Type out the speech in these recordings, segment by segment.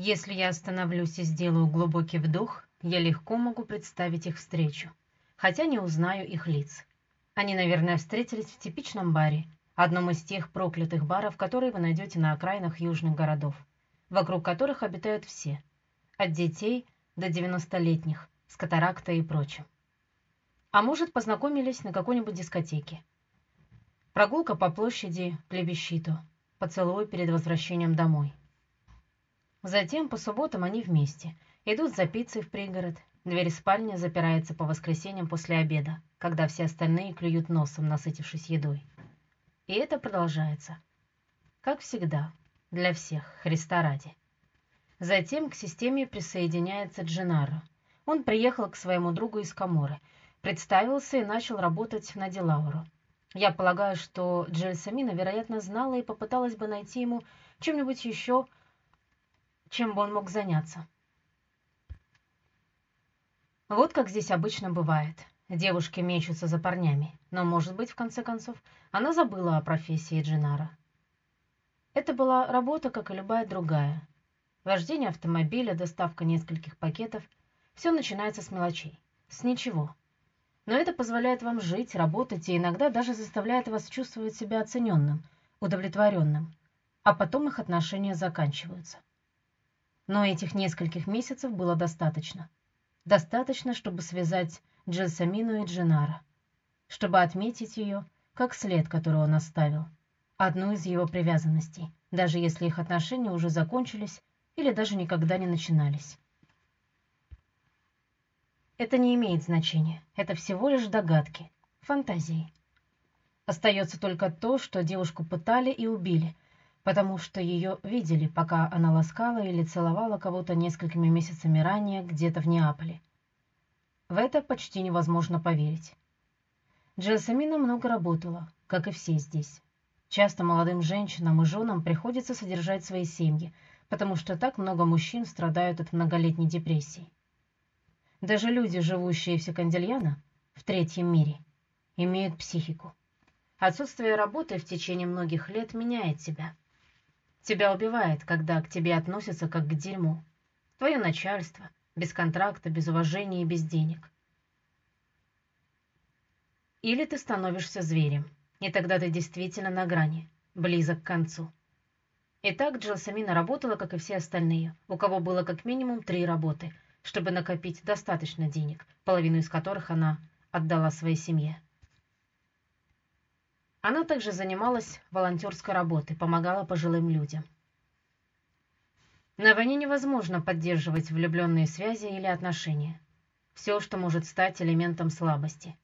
Если я остановлюсь и сделаю глубокий вдох, я легко могу представить их встречу, хотя не узнаю их лиц. Они, наверное, встретились в типичном баре, одном из тех проклятых баров, которые вы найдете на окраинах южных городов, вокруг которых обитают все, от детей до 90-летних, с катарактой и прочим. А может, познакомились на какой-нибудь дискотеке. Прогулка по площади Плебисчиту, поцелуй перед возвращением домой. Затем по субботам они вместе идут за пиццей в пригород. Дверь спальни запирается по воскресеньям после обеда, когда все остальные клюют носом, насытившись едой. И это продолжается. Как всегда, для всех, Христа ради. Затем к системе присоединяется Дженаро. Он приехал к своему другу из Каморы, представился и начал работать на Дилауру. Я полагаю, что Джельсамина, вероятно, знала и попыталась бы найти ему чем-нибудь еще, чем бы он мог заняться. Вот как здесь обычно бывает. Девушки мечутся за парнями, но, может быть, в конце концов, она забыла о профессии Джинара. Это была работа, как и любая другая. Вождение автомобиля, доставка нескольких пакетов – все начинается с мелочей, с ничего. Но это позволяет вам жить, работать и иногда даже заставляет вас чувствовать себя оцененным, удовлетворенным, а потом их отношения заканчиваются. Но этих нескольких месяцев было достаточно. Достаточно, чтобы связать Джельсамину и Джинара, чтобы отметить ее, как след, который он оставил, одну из его привязанностей, даже если их отношения уже закончились или даже никогда не начинались. Это не имеет значения, это всего лишь догадки, фантазии. Остается только то, что девушку пытали и убили – потому что ее видели, пока она ласкала или целовала кого-то несколькими месяцами ранее где-то в Неаполе. В это почти невозможно поверить. Джельсамина много работала, как и все здесь. Часто молодым женщинам и женам приходится содержать свои семьи, потому что так много мужчин страдают от многолетней депрессии. Даже люди, живущие в Секандельяно, в третьем мире, имеют психику. Отсутствие работы в течение многих лет меняет тебя. Тебя убивает, когда к тебе относятся как к дерьму. Твое начальство, без контракта, без уважения и без денег. Или ты становишься зверем, и тогда ты действительно на грани, близок к концу. Итак, Джилсамина работала, как и все остальные, у кого было как минимум три работы, чтобы накопить достаточно денег, половину из которых она отдала своей семье. Она также занималась волонтерской работой, помогала пожилым людям. На войне невозможно поддерживать влюбленные связи или отношения. Все, что может стать элементом слабости.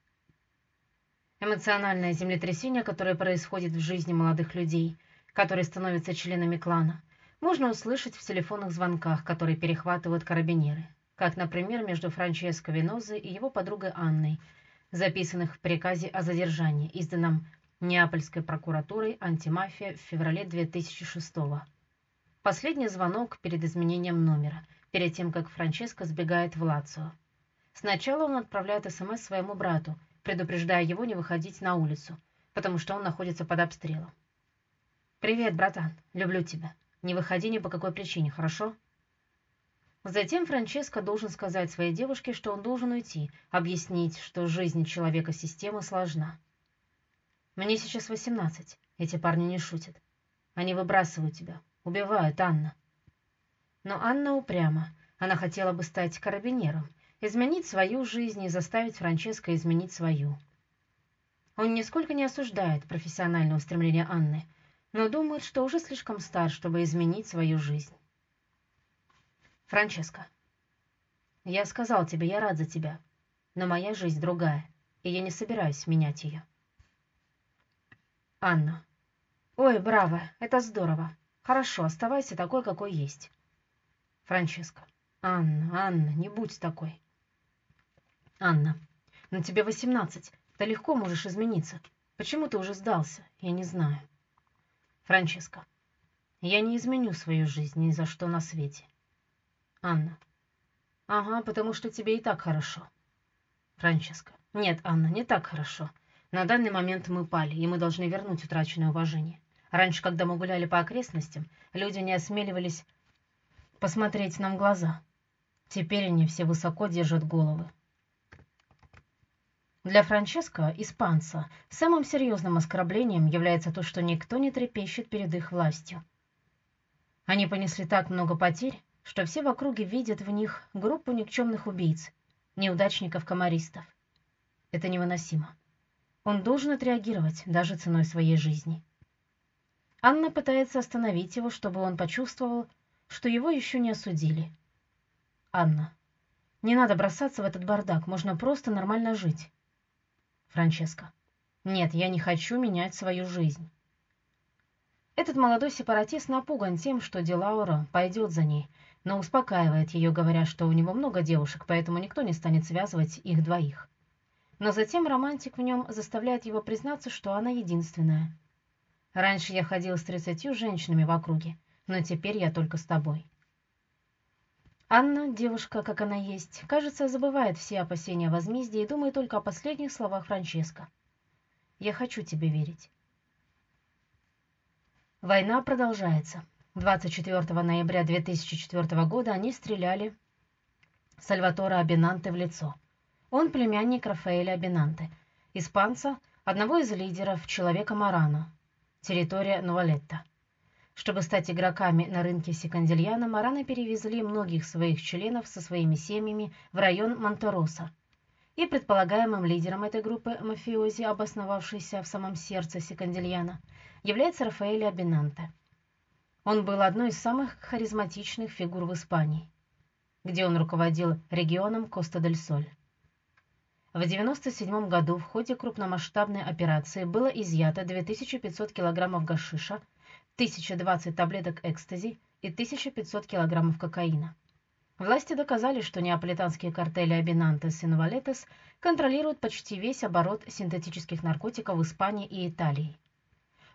Эмоциональное землетрясение, которое происходит в жизни молодых людей, которые становятся членами клана, можно услышать в телефонных звонках, которые перехватывают карабинеры, как, например, между Франческо Венозой и его подругой Анной, записанных в приказе о задержании, изданном Неапольской прокуратурой антимафия в феврале 2006 -го. Последний звонок перед изменением номера, перед тем, как Франческо сбегает в Лацио. Сначала он отправляет СМС своему брату, предупреждая его не выходить на улицу, потому что он находится под обстрелом. «Привет, братан, люблю тебя. Не выходи ни по какой причине, хорошо?» Затем Франческо должен сказать своей девушке, что он должен уйти, объяснить, что жизнь человека-системы сложна. Мне сейчас восемнадцать. Эти парни не шутят. Они выбрасывают тебя, убивают, Анна. Но Анна упряма. Она хотела бы стать карабинером, изменить свою жизнь и заставить Франческо изменить свою. Он нисколько не осуждает профессиональное устремление Анны, но думает, что уже слишком стар, чтобы изменить свою жизнь. Франческо, я сказал тебе, я рад за тебя, но моя жизнь другая, и я не собираюсь менять ее. Анна. Ой, браво, это здорово. Хорошо, оставайся такой, какой есть. Франческа. Анна, Анна, не будь такой. Анна. На тебе восемнадцать. Ты легко можешь измениться. Почему ты уже сдался? Я не знаю. Франческа. Я не изменю свою жизнь ни за что на свете. Анна. Ага, потому что тебе и так хорошо. Франческа. Нет, Анна, не так хорошо. На данный момент мы пали, и мы должны вернуть утраченное уважение. Раньше, когда мы гуляли по окрестностям, люди не осмеливались посмотреть нам в глаза. Теперь они все высоко держат головы. Для Франческо, испанца, самым серьезным оскорблением является то, что никто не трепещет перед их властью. Они понесли так много потерь, что все в округе видят в них группу никчемных убийц, неудачников-комаристов. Это невыносимо. Он должен отреагировать даже ценой своей жизни. Анна пытается остановить его, чтобы он почувствовал, что его еще не осудили. Анна, не надо бросаться в этот бардак, можно просто нормально жить. Франческа. Нет, я не хочу менять свою жизнь. Этот молодой сепаратист напуган тем, что Дилаура пойдет за ней, но успокаивает ее, говоря, что у него много девушек, поэтому никто не станет связывать их двоих. Но затем романтик в нем заставляет его признаться, что она единственная. Раньше я ходил с тридцатью женщинами в округе, но теперь я только с тобой. Анна, девушка, как она есть, кажется, забывает все опасения возмездия и думает только о последних словах Франческо. «Я хочу тебе верить». Война продолжается. 24 ноября 2004 года они стреляли Сальватора Абинанте в лицо. Он племянник Рафаэля Абинанте, испанца, одного из лидеров Человека Марана, территория Нуалетта. Чтобы стать игроками на рынке Секандильяна, Мараны перевезли многих своих членов со своими семьями в район Монтероса. И предполагаемым лидером этой группы мафиози, обосновавшейся в самом сердце Секандильяна, является Рафаэль Абинанте. Он был одной из самых харизматичных фигур в Испании, где он руководил регионом Коста-дель-Соль. В 1997 году в ходе крупномасштабной операции было изъято 2500 килограммов гашиша, 1020 таблеток экстази и 1500 килограммов кокаина. Власти доказали, что неаполитанские картели Абинантес и Новалетес контролируют почти весь оборот синтетических наркотиков в Испании и Италии.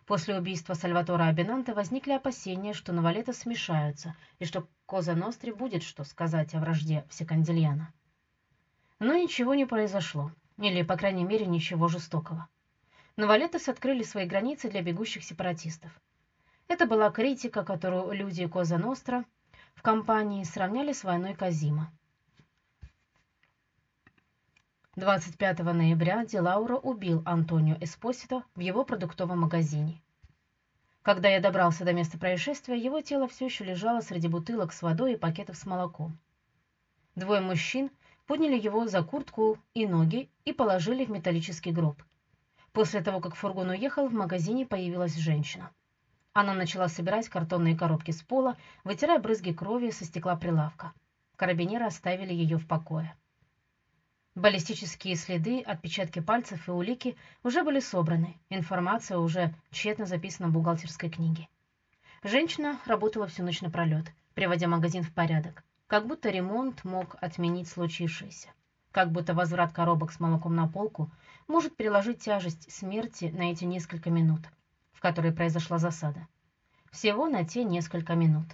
После убийства Сальватора Абинанте возникли опасения, что Новалетес смешаются и что Коза Ностри будет что сказать о вражде Всекандильяна. Но ничего не произошло, или, по крайней мере, ничего жестокого. Новалетес открыли свои границы для бегущих сепаратистов. Это была критика, которую люди Коза Ностра в компании сравняли с войной Казима. 25 ноября Дилауро убил Антонио Эспосито в его продуктовом магазине. Когда я добрался до места происшествия, его тело все еще лежало среди бутылок с водой и пакетов с молоком. Двое мужчин подняли его за куртку и ноги и положили в металлический гроб. После того, как фургон уехал, в магазине появилась женщина. Она начала собирать картонные коробки с пола, вытирая брызги крови со стекла прилавка. Карабинеры оставили ее в покое. Баллистические следы, отпечатки пальцев и улики уже были собраны, информация уже тщетно записана в бухгалтерской книге. Женщина работала всю ночь напролет, приводя магазин в порядок, как будто ремонт мог отменить случившееся, как будто возврат коробок с молоком на полку может переложить тяжесть смерти на эти несколько минут – в которой произошла засада. Всего на те несколько минут.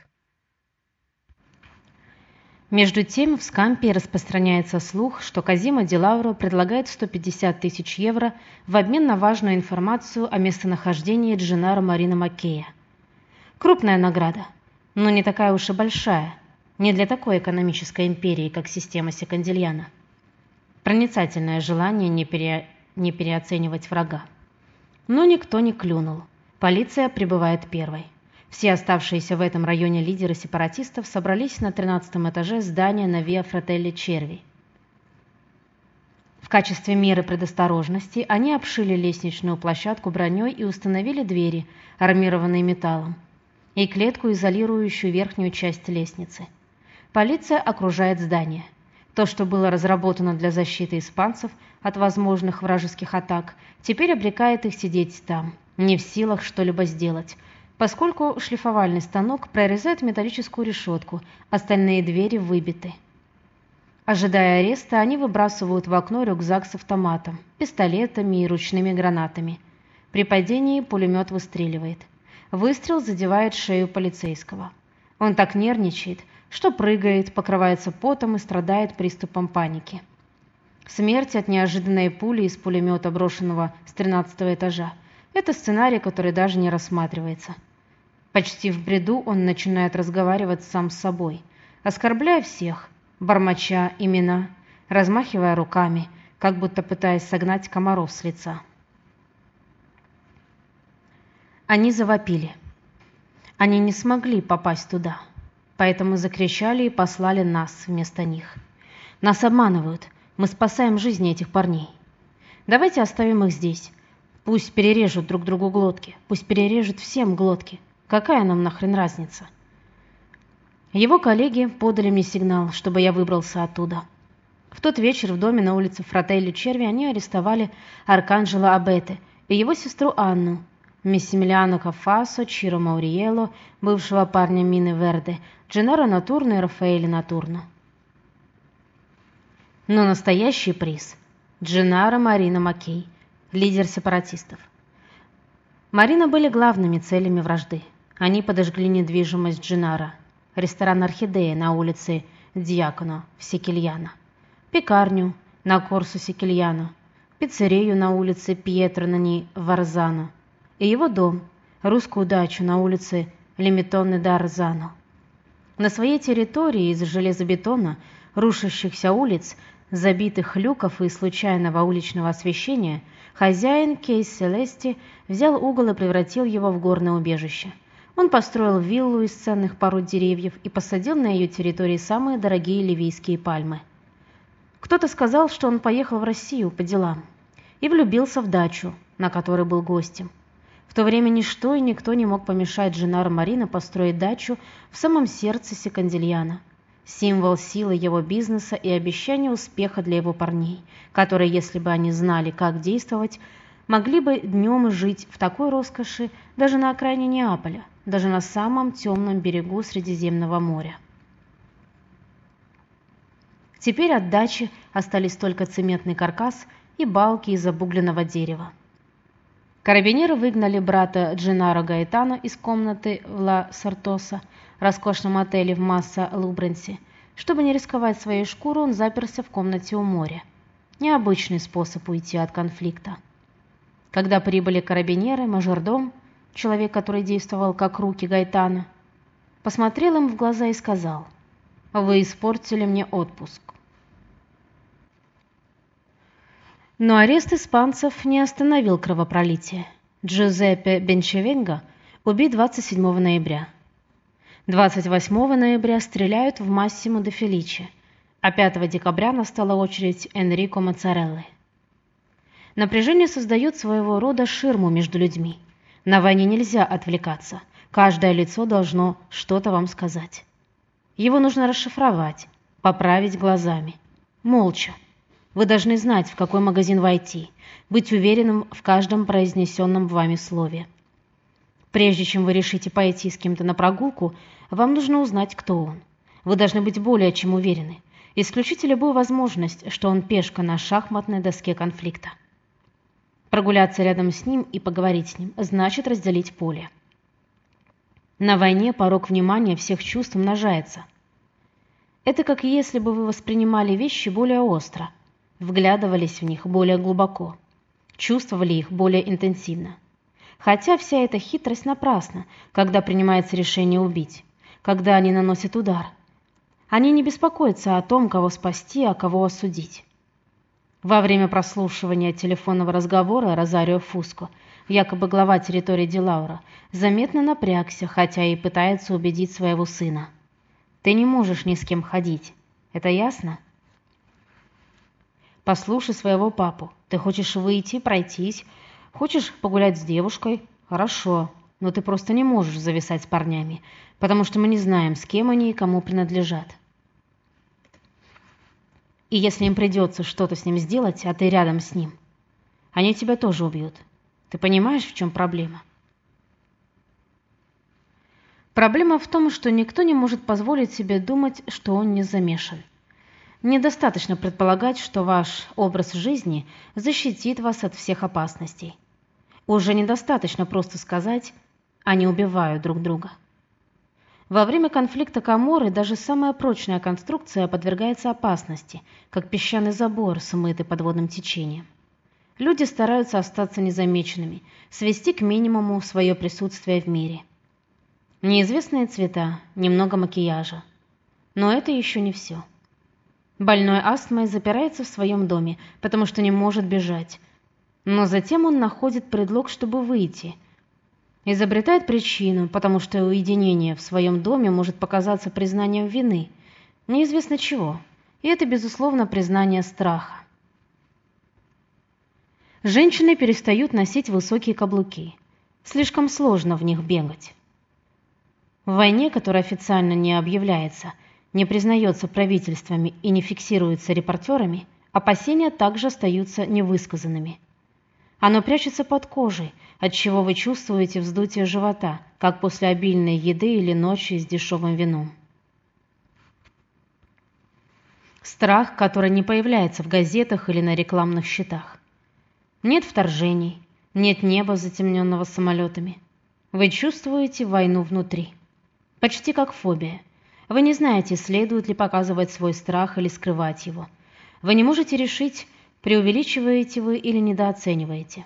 Между тем в Скампе распространяется слух, что Казима Дилауро предлагает 150 тысяч евро в обмен на важную информацию о местонахождении Дженаро Марина Маккея. Крупная награда, но не такая уж и большая, не для такой экономической империи, как система Секандильяна. Проницательное желание не, пере... не переоценивать врага. Но никто не клюнул. Полиция прибывает первой. Все оставшиеся в этом районе лидеры сепаратистов собрались на 13 этаже здания на Виа Фрателли Черви. В качестве меры предосторожности они обшили лестничную площадку броней и установили двери, армированные металлом, и клетку, изолирующую верхнюю часть лестницы. Полиция окружает здание. То, что было разработано для защиты испанцев от возможных вражеских атак, теперь обрекает их сидеть там – не в силах что-либо сделать, поскольку шлифовальный станок прорезает металлическую решетку, остальные двери выбиты. Ожидая ареста, они выбрасывают в окно рюкзак с автоматом, пистолетами и ручными гранатами. При падении пулемет выстреливает. Выстрел задевает шею полицейского. Он так нервничает, что прыгает, покрывается потом и страдает приступом паники. Смерть от неожиданной пули из пулемета, брошенного с 13 этажа, это сценарий, который даже не рассматривается. Почти в бреду он начинает разговаривать сам с собой – оскорбляя всех, бормоча имена, размахивая руками, как будто пытаясь согнать комаров с лица. Они завопили. Они не смогли попасть туда, поэтому закричали и послали нас вместо них. Нас обманывают, мы спасаем жизни этих парней. Давайте оставим их здесь. Пусть перережут друг другу глотки, пусть перережут всем глотки. Какая нам нахрен разница? Его коллеги подали мне сигнал, чтобы я выбрался оттуда. В тот вечер в доме на улице Фрателли Черви они арестовали Арканджело Абете и его сестру Анну, Мессимилиано Кафасо, Чиро Мауриело, бывшего парня Мины Верде, Дженаро Натурно и Рафаэля Натурно. Но настоящий приз – Дженаро Марина Маккей, лидер сепаратистов. Марина были главными целями вражды. Они подожгли недвижимость Дженара, ресторан «Орхидея» на улице Дьяконо в Секильяно, пекарню на Корсу Секильяно, пиццерию на улице Пьетро Нани Варзано, и его дом, русскую дачу на улице Лимитоны Дарзано. На своей территории из железобетона, рушащихся улиц, забитых люков и случайного уличного освещения, хозяин Кейс Селести взял угол и превратил его в горное убежище. Он построил виллу из ценных пород деревьев и посадил на ее территории самые дорогие ливийские пальмы. Кто-то сказал, что он поехал в Россию по делам и влюбился в дачу, на которой был гостем. В то время ничто и никто не мог помешать Дженаро Марина построить дачу в самом сердце Секандильяна. Символ силы его бизнеса и обещание успеха для его парней, которые, если бы они знали, как действовать, могли бы днем жить в такой роскоши даже на окраине Неаполя, даже на самом темном берегу Средиземного моря. Теперь от дачи остались только цементный каркас и балки из обугленного дерева. Карабинеры выгнали брата Джинаро Гаэтано из комнаты в Ла Сартоса, роскошном отеле в Масса Лубренси. Чтобы не рисковать своей шкурой, он заперся в комнате у моря. Необычный способ уйти от конфликта. Когда прибыли карабинеры, мажордом, человек, который действовал как руки Гайтана, посмотрел им в глаза и сказал, «Вы испортили мне отпуск. Но арест испанцев не остановил кровопролитие. Джузеппе Бенчевенго убит 27 ноября. 28 ноября стреляют в Массимо де Феличи, а 5 декабря настала очередь Энрико Моцареллы. Напряжение создает своего рода ширму между людьми. На войне нельзя отвлекаться. Каждое лицо должно что-то вам сказать. Его нужно расшифровать, поправить глазами. Молча. Вы должны знать, в какой магазин войти, быть уверенным в каждом произнесенном вами слове. Прежде чем вы решите пойти с кем-то на прогулку, вам нужно узнать, кто он. Вы должны быть более чем уверены. Исключите любую возможность, что он пешка на шахматной доске конфликта. Прогуляться рядом с ним и поговорить с ним значит разделить поле. На войне порог внимания всех чувств умножается. Это как если бы вы воспринимали вещи более остро, вглядывались в них более глубоко, чувствовали их более интенсивно. Хотя вся эта хитрость напрасна, когда принимается решение убить, когда они наносят удар. Они не беспокоятся о том, кого спасти, а кого осудить. Во время прослушивания телефонного разговора Розарио Фуско, якобы глава территории Дилаура, заметно напрягся, хотя и пытается убедить своего сына. «Ты не можешь ни с кем ходить. Это ясно?» Послушай своего папу. Ты хочешь выйти, пройтись, хочешь погулять с девушкой? Хорошо, но ты просто не можешь зависать с парнями, потому что мы не знаем, с кем они и кому принадлежат. И если им придется что-то с ним сделать, а ты рядом с ним, они тебя тоже убьют. Ты понимаешь, в чем проблема? Проблема в том, что никто не может позволить себе думать, что он не замешан. Недостаточно предполагать, что ваш образ жизни защитит вас от всех опасностей. Уже недостаточно просто сказать «они убивают друг друга». Во время конфликта Каморы даже самая прочная конструкция подвергается опасности, как песчаный забор, смытый подводным течением. Люди стараются остаться незамеченными, свести к минимуму свое присутствие в мире. Неизвестные цвета, немного макияжа. Но это еще не все. Больной астмой запирается в своем доме, потому что не может бежать. Но затем он находит предлог, чтобы выйти. Изобретает причину, потому что уединение в своем доме может показаться признанием вины. Неизвестно чего. И это, безусловно, признание страха. Женщины перестают носить высокие каблуки. Слишком сложно в них бегать. В войне, которая официально не объявляется – не признается правительствами и не фиксируется репортерами, опасения также остаются невысказанными. Оно прячется под кожей, от чего вы чувствуете вздутие живота, как после обильной еды или ночи с дешевым вином. Страх, который не появляется в газетах или на рекламных щитах. Нет вторжений, нет неба, затемненного самолетами. Вы чувствуете войну внутри. Почти как фобия. Вы не знаете, следует ли показывать свой страх или скрывать его. Вы не можете решить, преувеличиваете вы или недооцениваете.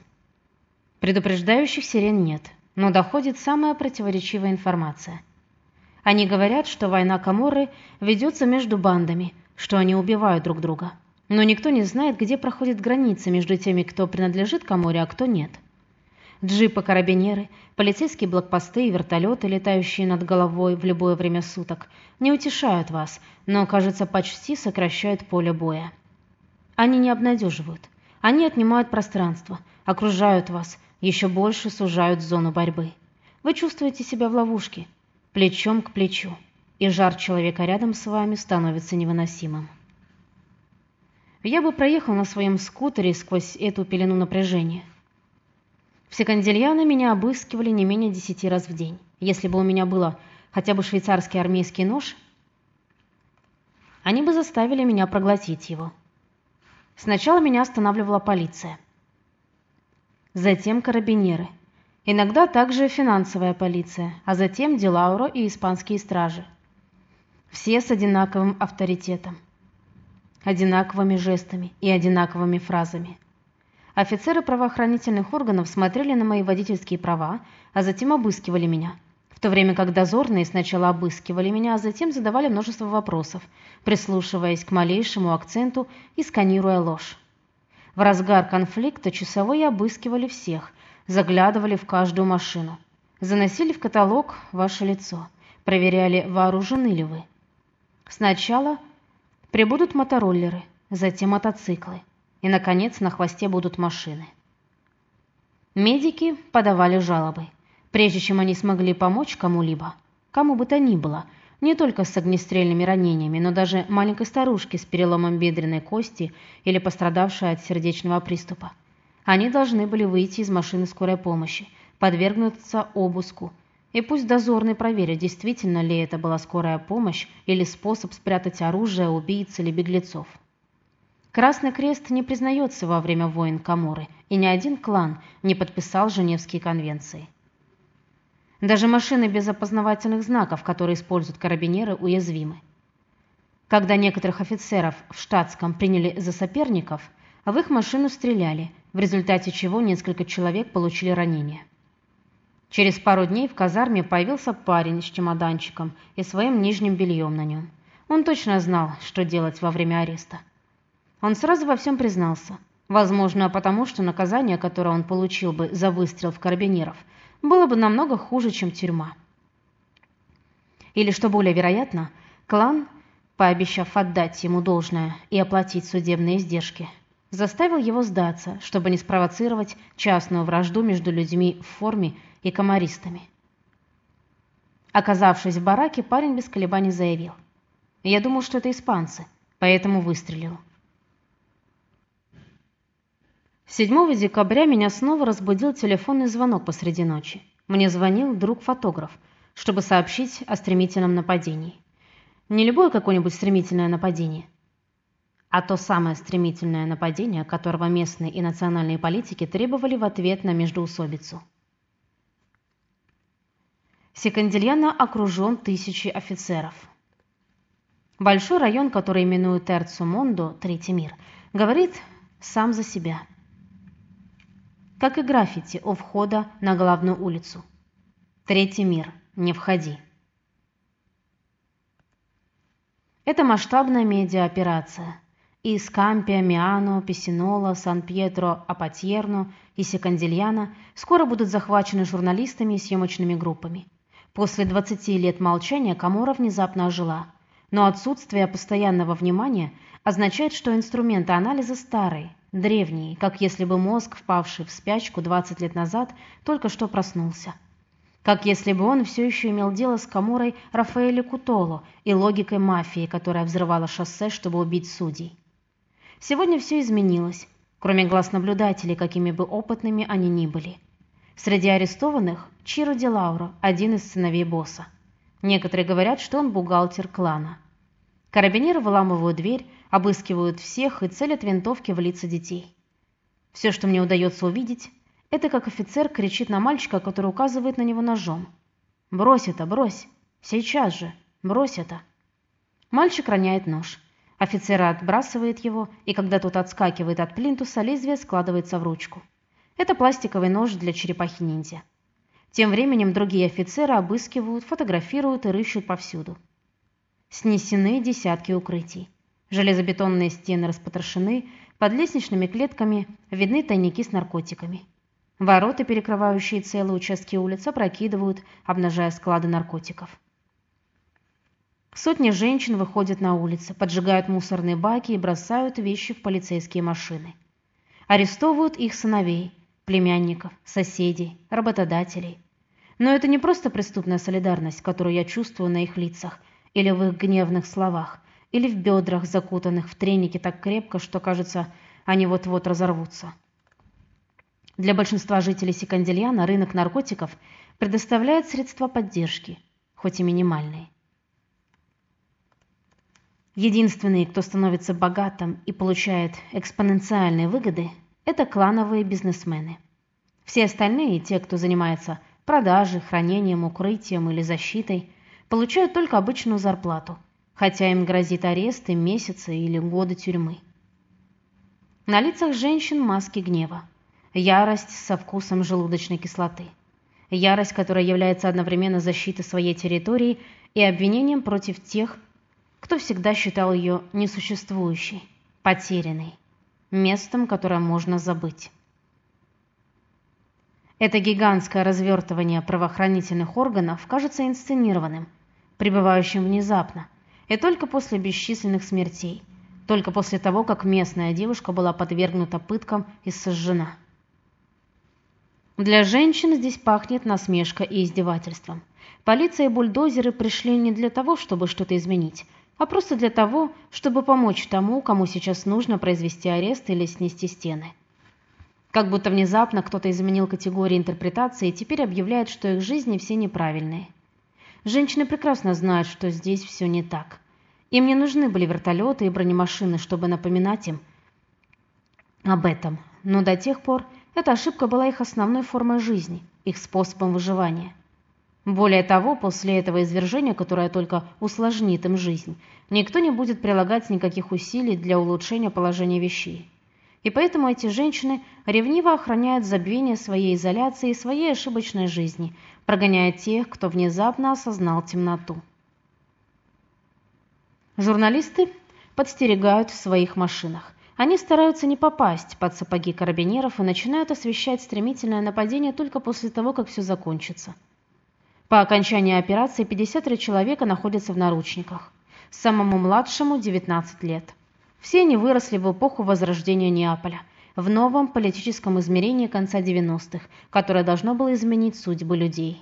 Предупреждающих сирен нет, но доходит самая противоречивая информация. Они говорят, что война Каморры ведется между бандами, что они убивают друг друга. Но никто не знает, где проходит граница между теми, кто принадлежит Каморе, а кто нет. Джипы-карабинеры, полицейские блокпосты и вертолеты, летающие над головой в любое время суток, не утешают вас, но, кажется, почти сокращают поле боя. Они не обнадеживают. Они отнимают пространство, окружают вас, еще больше сужают зону борьбы. Вы чувствуете себя в ловушке, плечом к плечу, и жар человека рядом с вами становится невыносимым. Я бы проехал на своем скутере сквозь эту пелену напряжения. Все канзельяны меня обыскивали не менее десяти раз в день. Если бы у меня было хотя бы швейцарский армейский нож, они бы заставили меня проглотить его. Сначала меня останавливала полиция. Затем карабинеры. Иногда также финансовая полиция, а затем Делауро и испанские стражи. Все с одинаковым авторитетом, одинаковыми жестами и одинаковыми фразами – Офицеры правоохранительных органов смотрели на мои водительские права, а затем обыскивали меня. То время как дозорные сначала обыскивали меня, а затем задавали множество вопросов, прислушиваясь к малейшему акценту и сканируя ложь. В разгар конфликта часовые обыскивали всех, заглядывали в каждую машину, заносили в каталог ваше лицо, проверяли, вооружены ли вы. Сначала прибудут мотороллеры, затем мотоциклы и, наконец, на хвосте будут машины. Медики подавали жалобы, прежде чем они смогли помочь кому-либо, кому бы то ни было, не только с огнестрельными ранениями, но даже маленькой старушке с переломом бедренной кости или пострадавшей от сердечного приступа. Они должны были выйти из машины скорой помощи, подвергнуться обыску, и пусть дозорный проверит, действительно ли это была скорая помощь или способ спрятать оружие убийц или беглецов. Красный Крест не признается во время войн Каморы, и ни один клан не подписал Женевские конвенции. Даже машины без опознавательных знаков, которые используют карабинеры, уязвимы. Когда некоторых офицеров в штатском приняли за соперников, в их машину стреляли, в результате чего несколько человек получили ранения. Через пару дней в казарме появился парень с чемоданчиком и своим нижним бельем на нем. Он точно знал, что делать во время ареста. Он сразу во всем признался. Возможно, потому что наказание, которое он получил бы за выстрел в карабинеров, было бы намного хуже, чем тюрьма. Или, что более вероятно, клан, пообещав отдать ему должное и оплатить судебные издержки, заставил его сдаться, чтобы не спровоцировать частную вражду между людьми в форме и комаристами. Оказавшись в бараке, парень без колебаний заявил. «Я думал, что это испанцы, поэтому выстрелил». 7 декабря меня снова разбудил телефонный звонок посреди ночи. Мне звонил друг-фотограф, чтобы сообщить о стремительном нападении. Не любое какое-нибудь стремительное нападение, а то самое стремительное нападение, которого местные и национальные политики требовали в ответ на междоусобицу. Секандильяна окружен тысячи офицеров. Большой район, который именуют Терцу Мондо, Третий мир, говорит сам за себя – как и граффити у входа на главную улицу. Третий мир. Не входи. Это масштабная медиаоперация. Из Кампия, Миано, Песинола, Сан-Пьетро, Апатьерно и Секандильяна скоро будут захвачены журналистами и съемочными группами. После 20 лет молчания Камора внезапно ожила. Но отсутствие постоянного внимания означает, что инструменты анализа старые, древние, как если бы мозг, впавший в спячку 20 лет назад, только что проснулся. Как если бы он все еще имел дело с Каморой Рафаэля Кутоло и логикой мафии, которая взрывала шоссе, чтобы убить судей. Сегодня все изменилось, кроме глаз наблюдателей, какими бы опытными они ни были. Среди арестованных Чиро Ди Лауро, один из сыновей босса. Некоторые говорят, что он бухгалтер клана. Карабинеры выламывают дверь, обыскивают всех и целят винтовки в лица детей. Все, что мне удается увидеть, это как офицер кричит на мальчика, который указывает на него ножом. «Брось это, брось! Сейчас же! Брось это!» Мальчик роняет нож. Офицер отбрасывает его, и когда тот отскакивает от плинтуса, лезвие складывается в ручку. Это пластиковый нож для черепахи-ниндзя. Тем временем другие офицеры обыскивают, фотографируют и рыщут повсюду. Снесены десятки укрытий. Железобетонные стены распотрошены, под лестничными клетками видны тайники с наркотиками. Ворота, перекрывающие целые участки улиц, опрокидывают, обнажая склады наркотиков. Сотни женщин выходят на улицы, поджигают мусорные баки и бросают вещи в полицейские машины. Арестовывают их сыновей, племянников, соседей, работодателей. Но это не просто преступная солидарность, которую я чувствую на их лицах, или в их гневных словах, или в бедрах, закутанных в треники так крепко, что, кажется, они вот-вот разорвутся. Для большинства жителей Секандильяна рынок наркотиков предоставляет средства поддержки, хоть и минимальные. Единственные, кто становится богатым и получает экспоненциальные выгоды, это клановые бизнесмены. Все остальные, те, кто занимается продажей, хранением, укрытием или защитой, получают только обычную зарплату, хотя им грозит арест и месяцы или годы тюрьмы. На лицах женщин маски гнева, ярость со вкусом желудочной кислоты, ярость, которая является одновременно защитой своей территории и обвинением против тех, кто всегда считал ее несуществующей, потерянной, местом, которое можно забыть. Это гигантское развертывание правоохранительных органов кажется инсценированным, пребывающим внезапно, и только после бесчисленных смертей, только после того, как местная девушка была подвергнута пыткам и сожжена. Для женщин здесь пахнет насмешка и издевательством. Полиция и бульдозеры пришли не для того, чтобы что-то изменить, а просто для того, чтобы помочь тому, кому сейчас нужно произвести арест или снести стены. Как будто внезапно кто-то изменил категории интерпретации и теперь объявляет, что их жизни все неправильные. Женщины прекрасно знают, что здесь все не так. Им не нужны были вертолеты и бронемашины, чтобы напоминать им об этом. Но до тех пор эта ошибка была их основной формой жизни, их способом выживания. Более того, после этого извержения, которое только усложнит им жизнь, никто не будет прилагать никаких усилий для улучшения положения вещей. И поэтому эти женщины ревниво охраняют забвение своей изоляции и своей ошибочной жизни, прогоняя тех, кто внезапно осознал темноту. Журналисты подстерегают в своих машинах. Они стараются не попасть под сапоги карабинеров и начинают освещать стремительное нападение только после того, как все закончится. По окончании операции 53 человека находятся в наручниках. Самому младшему 19 лет. Все они выросли в эпоху возрождения Неаполя, в новом политическом измерении конца 90-х, которое должно было изменить судьбы людей.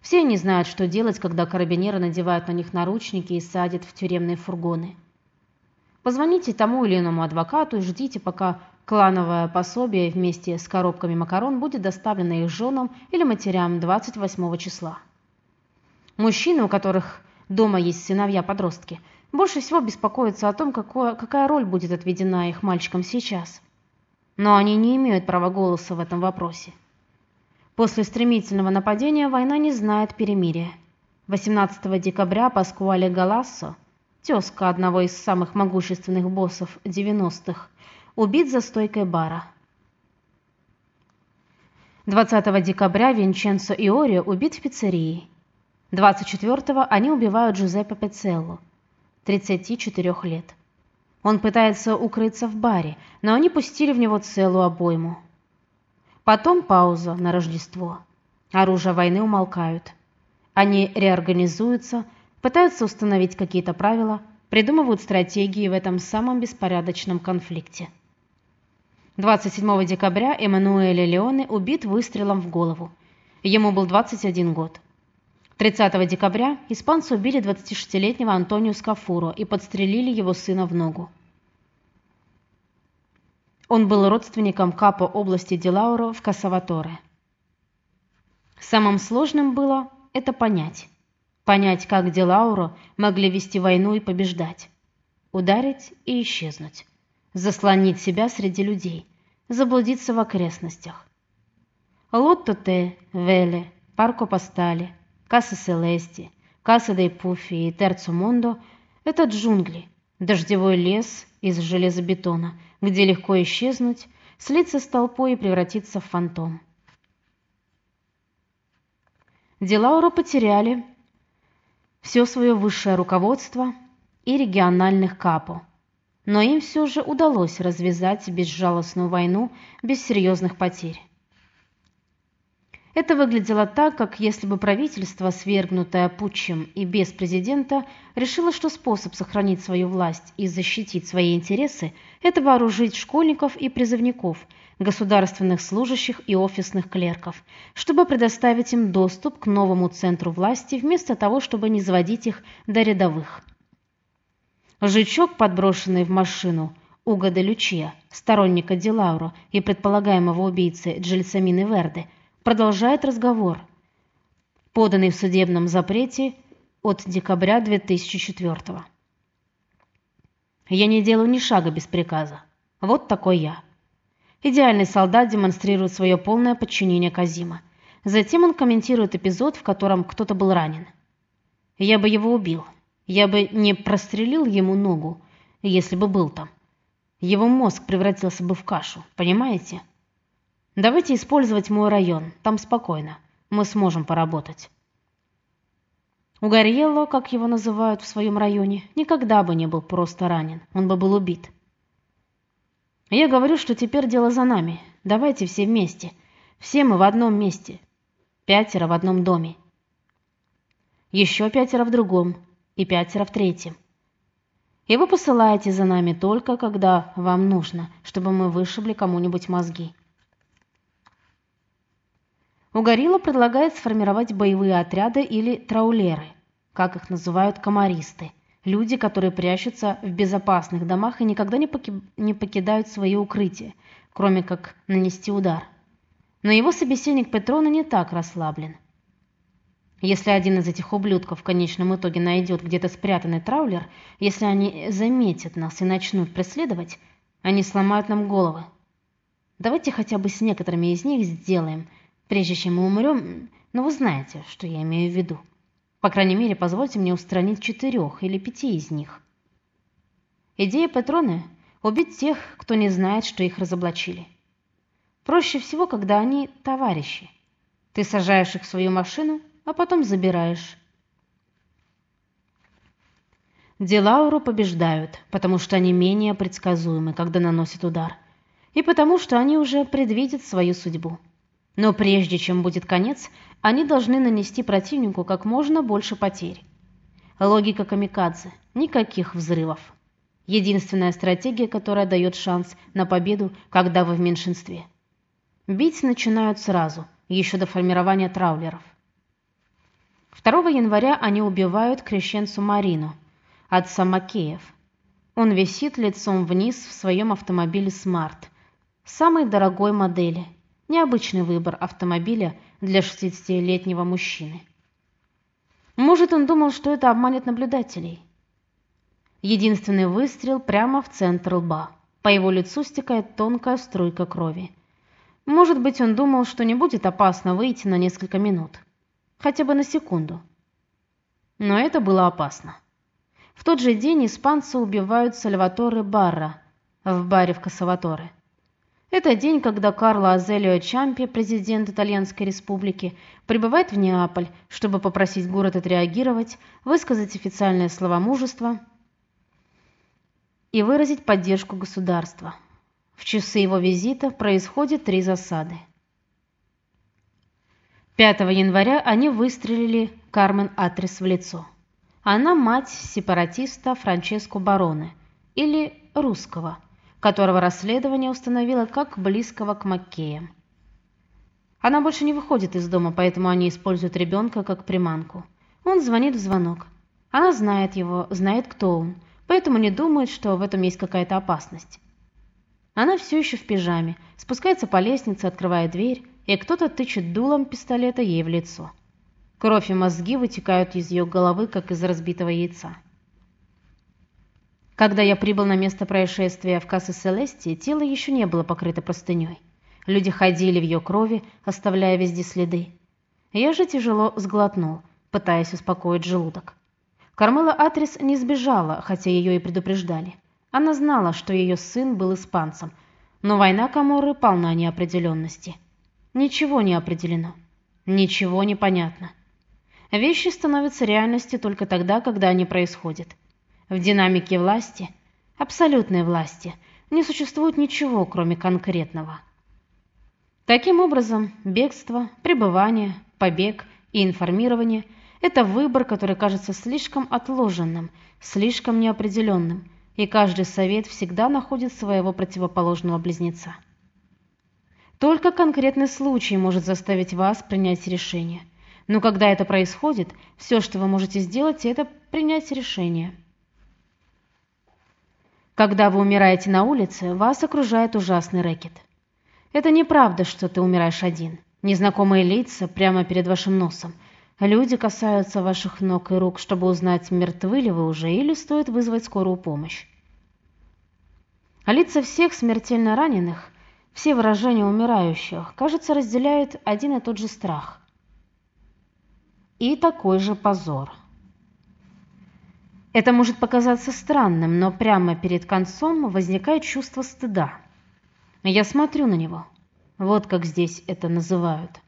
Все они знают, что делать, когда карабинеры надевают на них наручники и садят в тюремные фургоны. Позвоните тому или иному адвокату и ждите, пока Клановое пособие вместе с коробками макарон будет доставлено их женам или матерям 28 числа. Мужчины, у которых дома есть сыновья-подростки, больше всего беспокоятся о том, какое, какая роль будет отведена их мальчикам сейчас. Но они не имеют права голоса в этом вопросе. После стремительного нападения война не знает перемирия. 18 декабря Паскуале Галассо, тезка одного из самых могущественных боссов 90-х, убит за стойкой бара. 20 декабря Винченцо Иори убит в пиццерии. 24-го они убивают Джузеппе Пецелло. 34 лет. Он пытается укрыться в баре, но они пустили в него целую обойму. Потом пауза на Рождество. Оружие войны умолкают. Они реорганизуются, пытаются установить какие-то правила, придумывают стратегии в этом самом беспорядочном конфликте. 27 декабря Эммануэле Леоне убит выстрелом в голову. Ему был 21 год. 30 декабря испанцы убили 26-летнего Антонио Скафуро и подстрелили его сына в ногу. Он был родственником капо области Дилауро в Кассаваторе. Самым сложным было это понять. Понять, как Дилауро могли вести войну и побеждать. Ударить и исчезнуть. Заслонить себя среди людей. Заблудиться в окрестностях. Лотто Те, Веле, Парко Постали, Касса Селести, Касса дей Пуфи и Терцо Мондо – это джунгли, дождевой лес из железобетона, где легко исчезнуть, слиться с толпой и превратиться в фантом. Делауру потеряли все свое высшее руководство и региональных капо, но им все же удалось развязать безжалостную войну без серьезных потерь. Это выглядело так, как если бы правительство, свергнутое путчем и без президента, решило, что способ сохранить свою власть и защитить свои интересы – это вооружить школьников и призывников – государственных служащих и офисных клерков, чтобы предоставить им доступ к новому центру власти вместо того, чтобы не заводить их до рядовых. Жучок, подброшенный в машину Уга де Лючия, сторонника Дилауро и предполагаемого убийцы Джельсамины Верде, продолжает разговор, поданный в судебном запрете от декабря 2004 -го. Я не делаю ни шага без приказа. Вот такой я. Идеальный солдат демонстрирует свое полное подчинение Казима. Затем он комментирует эпизод, в котором кто-то был ранен. «Я бы его убил. Я бы не прострелил ему ногу, если бы был там. Его мозг превратился бы в кашу, понимаете? Давайте использовать мой район, там спокойно. Мы сможем поработать». У Гарьелло, как его называют в своем районе, никогда бы не был просто ранен, он бы был убит. Я говорю, что теперь дело за нами. Давайте все вместе. Все мы в одном месте. Пятеро в одном доме. Еще пятеро в другом. И пятеро в третьем. И вы посылаете за нами только, когда вам нужно, чтобы мы вышибли кому-нибудь мозги. Угорило предлагает сформировать боевые отряды или траулеры, как их называют комаристы – Люди, которые прячутся в безопасных домах и никогда не, поки... не покидают свои укрытия, кроме как нанести удар. Но его собеседник Петрона не так расслаблен. Если один из этих ублюдков в конечном итоге найдет где-то спрятанный траулер, если они заметят нас и начнут преследовать, они сломают нам головы. Давайте хотя бы с некоторыми из них сделаем, прежде чем мы умрем, но вы знаете, что я имею в виду. По крайней мере, позвольте мне устранить четырех или пяти из них. Идея Патроны – убить тех, кто не знает, что их разоблачили. Проще всего, когда они товарищи. Ты сажаешь их в свою машину, а потом забираешь. Делауру побеждают, потому что они менее предсказуемы, когда наносят удар, и потому что они уже предвидят свою судьбу. Но прежде чем будет конец, они должны нанести противнику как можно больше потерь. Логика камикадзе. Никаких взрывов. Единственная стратегия, которая дает шанс на победу, когда вы в меньшинстве. Бить начинают сразу, еще до формирования траулеров. 2 января они убивают крещенцу Марину, отца Макеев. Он висит лицом вниз в своем автомобиле «Смарт», самой дорогой модели – Необычный выбор автомобиля для 60-летнего мужчины. Может, он думал, что это обманет наблюдателей. Единственный выстрел прямо в центр лба. По его лицу стекает тонкая струйка крови. Может быть, он думал, что не будет опасно выйти на несколько минут. Хотя бы на секунду. Но это было опасно. В тот же день испанцы убивают Сальваторе Барра в баре в Кассаваторе. Это день, когда Карло Азелио Чампи, президент Итальянской республики, прибывает в Неаполь, чтобы попросить город отреагировать, высказать официальное слово мужества и выразить поддержку государства. В часы его визита происходит три засады. 5 января они выстрелили Кармен Атрис в лицо. Она мать сепаратиста Франческо Бароне, или русского, которого расследование установило как близкого к Маккеям. Она больше не выходит из дома, поэтому они используют ребенка как приманку. Он звонит в звонок. Она знает его, знает, кто он, поэтому не думает, что в этом есть какая-то опасность. Она все еще в пижаме, спускается по лестнице, открывает дверь, и кто-то тычет дулом пистолета ей в лицо. Кровь и мозги вытекают из ее головы, как из разбитого яйца. Когда я прибыл на место происшествия в Кассе Селесте, тело еще не было покрыто простыней. Люди ходили в ее крови, оставляя везде следы. Я же тяжело сглотнул, пытаясь успокоить желудок. Кармела Атрис не сбежала, хотя ее и предупреждали. Она знала, что ее сын был испанцем, но война Каморы полна неопределенности. Ничего не определено, ничего не понятно. Вещи становятся реальностью только тогда, когда они происходят. В динамике власти, абсолютной власти, не существует ничего, кроме конкретного. Таким образом, бегство, пребывание, побег и информирование – это выбор, который кажется слишком отложенным, слишком неопределенным, и каждый совет всегда находит своего противоположного близнеца. Только конкретный случай может заставить вас принять решение. Но когда это происходит, все, что вы можете сделать, это принять решение. Когда вы умираете на улице, вас окружает ужасный рэкет. Это неправда, что ты умираешь один. Незнакомые лица прямо перед вашим носом. Люди касаются ваших ног и рук, чтобы узнать, мертвы ли вы уже или стоит вызвать скорую помощь. А лица всех смертельно раненых, все выражения умирающих, кажется, разделяют один и тот же страх. И такой же позор. Это может показаться странным, но прямо перед концом возникает чувство стыда. Я смотрю на него. Вот как здесь это называют.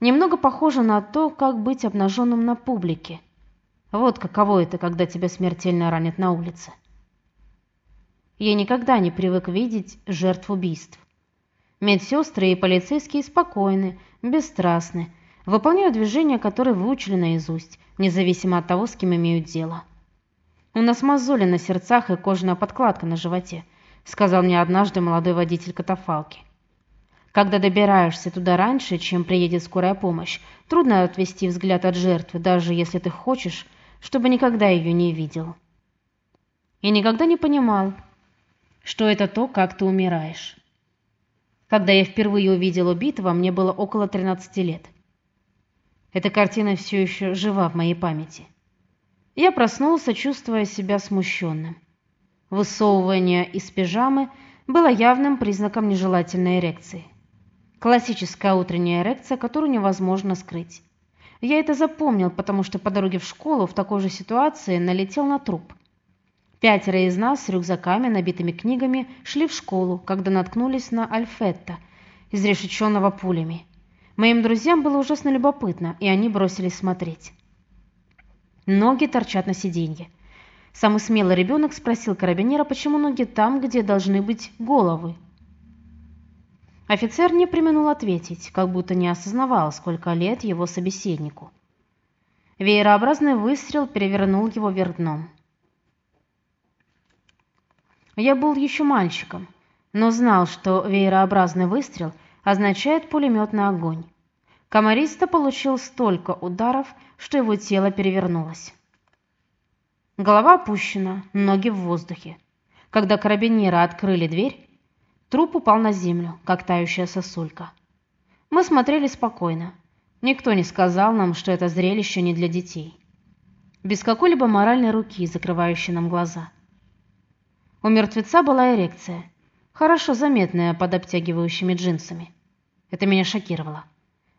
Немного похоже на то, как быть обнаженным на публике. Вот каково это, когда тебя смертельно ранят на улице. Я никогда не привык видеть жертв убийств. Медсестры и полицейские спокойны, бесстрастны, выполняют движения, которые выучили наизусть, независимо от того, с кем имеют дело. У нас мозоли на сердцах и кожаная подкладка на животе – сказал мне однажды молодой водитель катафалки. Когда добираешься туда раньше, чем приедет скорая помощь, трудно отвести взгляд от жертвы, даже если ты хочешь, чтобы никогда ее не видел. И никогда не понимал, что это то, как ты умираешь. Когда я впервые увидел убитого, мне было около 13 лет. Эта картина все еще жива в моей памяти. Я проснулся, чувствуя себя смущенным. Высовывание из пижамы было явным признаком нежелательной эрекции. Классическая утренняя эрекция, которую невозможно скрыть. Я это запомнил, потому что по дороге в школу в такой же ситуации налетел на труп. Пятеро из нас с рюкзаками, набитыми книгами, шли в школу, когда наткнулись на Альфетта, изрешеченного пулями. Моим друзьям было ужасно любопытно, и они бросились смотреть. Ноги торчат на сиденье. Самый смелый ребенок спросил карабинера, почему ноги там, где должны быть головы. Офицер не применул ответить, как будто не осознавал, сколько лет его собеседнику. Веерообразный выстрел перевернул его вверх дном. Я был еще мальчиком, но знал, что веерообразный выстрел означает пулеметный огонь. Комариста получил столько ударов, что его тело перевернулось. Голова опущена, ноги в воздухе. Когда карабинеры открыли дверь, труп упал на землю, как тающая сосулька. Мы смотрели спокойно. Никто не сказал нам, что это зрелище не для детей. Без какой-либо моральной руки, закрывающей нам глаза. У мертвеца была эрекция, хорошо заметная под обтягивающими джинсами. Это меня шокировало.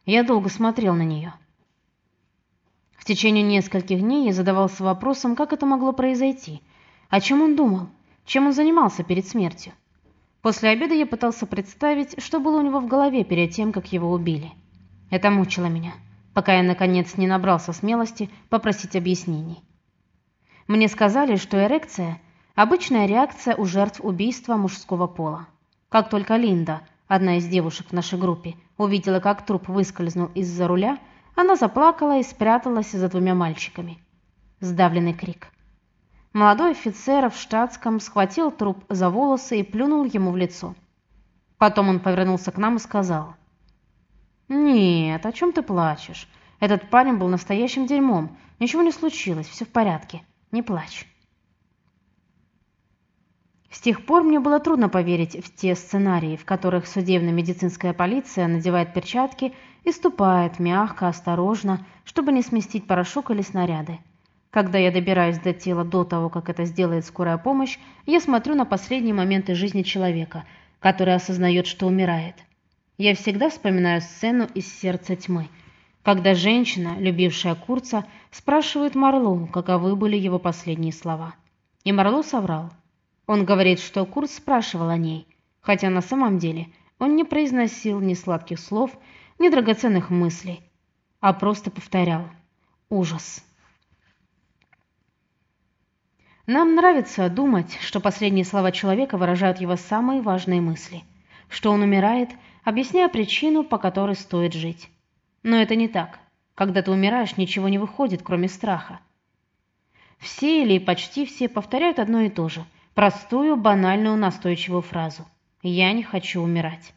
Я долго смотрел на нее течение нескольких дней я задавался вопросом, как это могло произойти, о чем он думал, чем он занимался перед смертью. После обеда я пытался представить, что было у него в голове перед тем, как его убили. Это мучило меня, пока я наконец не набрался смелости попросить объяснений. Мне сказали, что эрекция Обычная реакция у жертв убийства мужского пола. Как только Линда, одна из девушек в нашей группе, увидела, как труп выскользнул из-за руля, она заплакала и спряталась за двумя мальчиками. Сдавленный крик. Молодой офицер в штатском схватил труп за волосы и плюнул ему в лицо. Потом он повернулся к нам и сказал. «Нет, о чем ты плачешь? Этот парень был настоящим дерьмом. Ничего не случилось, все в порядке. Не плачь». С тех пор мне было трудно поверить в те сценарии, в которых судебно-медицинская полиция надевает перчатки и ступает мягко, осторожно, чтобы не сместить порошок или снаряды. Когда я добираюсь до тела до того, как это сделает скорая помощь, я смотрю на последние моменты жизни человека, который осознает, что умирает. Я всегда вспоминаю сцену из «Сердца тьмы», когда женщина, любившая Курца, спрашивает Марлоу, каковы были его последние слова. И Марлоу соврал. Он говорит, что Курт спрашивал о ней, хотя на самом деле он не произносил ни сладких слов, ни драгоценных мыслей, а просто повторял «Ужас». Нам нравится думать, что последние слова человека выражают его самые важные мысли, что он умирает, объясняя причину, по которой стоит жить. Но это не так. Когда ты умираешь, ничего не выходит, кроме страха. Все или почти все повторяют одно и то же – простую, банальную, настойчивую фразу «Я не хочу умирать».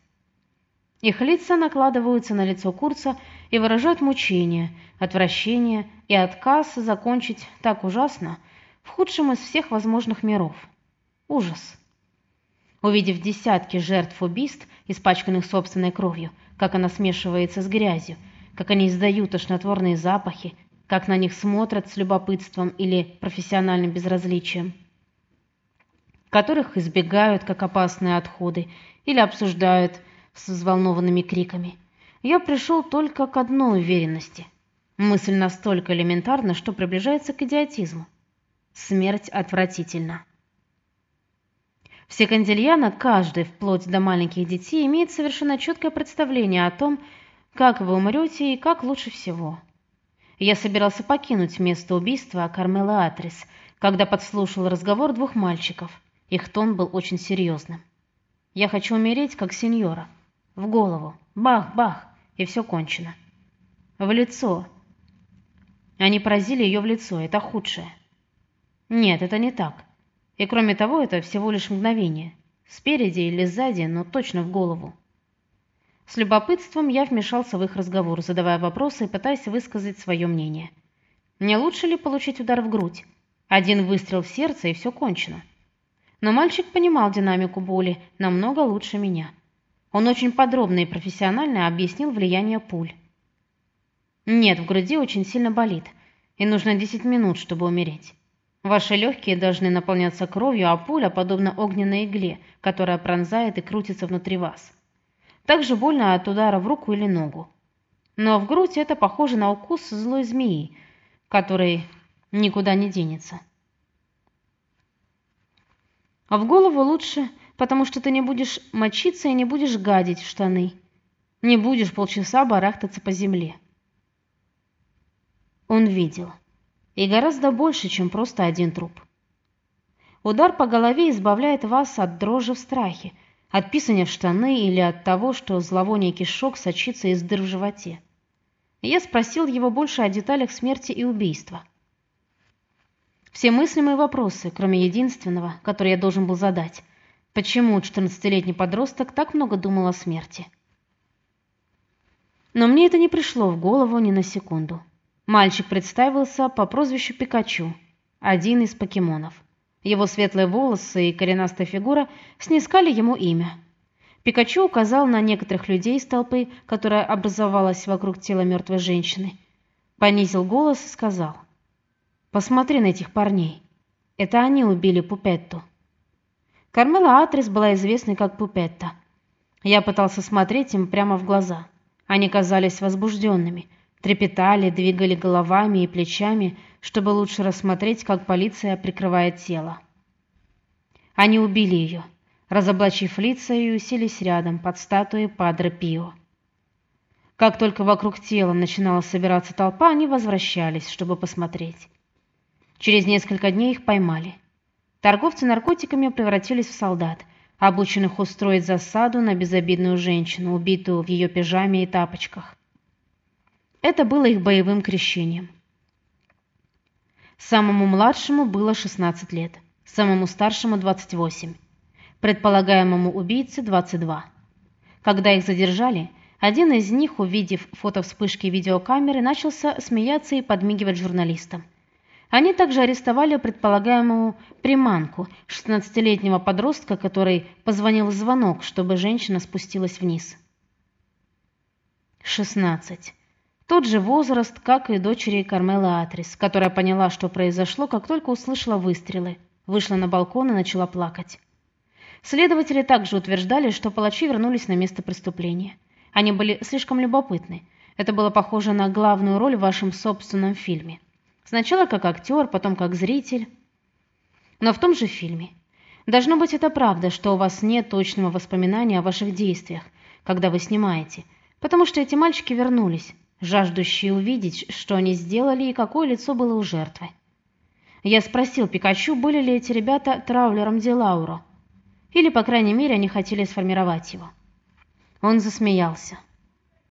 Их лица накладываются на лицо Курца и выражают мучение, отвращение и отказ закончить так ужасно в худшем из всех возможных миров. Ужас. Увидев десятки жертв убийств, испачканных собственной кровью, как она смешивается с грязью, как они издают тошнотворные запахи, как на них смотрят с любопытством или профессиональным безразличием – которых избегают как опасные отходы или обсуждают с взволнованными криками. Я пришел только к одной уверенности. Мысль настолько элементарна, что приближается к идиотизму. Смерть отвратительна. Все кандильяна, каждый, вплоть до маленьких детей, имеет совершенно четкое представление о том, как вы умрете и как лучше всего. Я собирался покинуть место убийства Кармела Атрис, когда подслушал разговор двух мальчиков – их тон был очень серьезным. «Я хочу умереть, как сеньора. В голову. Бах-бах, и все кончено. В лицо». Они поразили ее в лицо, это худшее. Нет, это не так. И кроме того, это всего лишь мгновение. Спереди или сзади, но точно в голову. С любопытством я вмешался в их разговор, задавая вопросы и пытаясь высказать свое мнение. Не лучше ли получить удар в грудь? Один выстрел в сердце, и все кончено. Но мальчик понимал динамику боли намного лучше меня. Он очень подробно и профессионально объяснил влияние пуль. Нет, в груди очень сильно болит, и нужно 10 минут, чтобы умереть. Ваши легкие должны наполняться кровью, а пуля подобна огненной игле, которая пронзает и крутится внутри вас. Также больно от удара в руку или ногу. Но в грудь это похоже на укус злой змеи, который никуда не денется. А в голову лучше, потому что ты не будешь мочиться и не будешь гадить в штаны. Не будешь полчаса барахтаться по земле. Он видел. И гораздо больше, чем просто один труп. Удар по голове избавляет вас от дрожи в страхе, от писания в штаны или от того, что зловоние кишок сочится из дыр в животе. Я спросил его больше о деталях смерти и убийства. Все мыслимые вопросы, кроме единственного, который я должен был задать. Почему 14-летний подросток так много думал о смерти? Но мне это не пришло в голову ни на секунду. Мальчик представился по прозвищу Пикачу, один из покемонов. Его светлые волосы и коренастая фигура снискали ему имя. Пикачу указал на некоторых людей из толпы, которая образовалась вокруг тела мертвой женщины. Понизил голос и сказал — Посмотри на этих парней. Это они убили Пупетту. Кармела Атрис была известной как Пупетта. Я пытался смотреть им прямо в глаза. Они казались возбужденными, трепетали, двигали головами и плечами, чтобы лучше рассмотреть, как полиция прикрывает тело. Они убили ее, разоблачив лица и уселись рядом под статуей Падре Пио. Как только вокруг тела начинала собираться толпа, они возвращались, чтобы посмотреть. Через несколько дней их поймали. Торговцы наркотиками превратились в солдат, обученных устроить засаду на безобидную женщину, убитую в ее пижаме и тапочках. Это было их боевым крещением. Самому младшему было 16 лет, самому старшему 28, предполагаемому убийце 22. Когда их задержали, один из них, увидев фото вспышки видеокамеры, начался смеяться и подмигивать журналистам. Они также арестовали предполагаемую приманку, 16-летнего подростка, который позвонил в звонок, чтобы женщина спустилась вниз. 16. Тот же возраст, как и дочери Кармела Атрис, которая поняла, что произошло, как только услышала выстрелы, вышла на балкон и начала плакать. Следователи также утверждали, что палачи вернулись на место преступления. Они были слишком любопытны. Это было похоже на главную роль в вашем собственном фильме. Сначала как актер, потом как зритель. Но в том же фильме. Должно быть это правда, что у вас нет точного воспоминания о ваших действиях, когда вы снимаете, потому что эти мальчики вернулись, жаждущие увидеть, что они сделали и какое лицо было у жертвы. Я спросил Пикачу, были ли эти ребята травлером Дилауро, или, по крайней мере, они хотели сформировать его. Он засмеялся.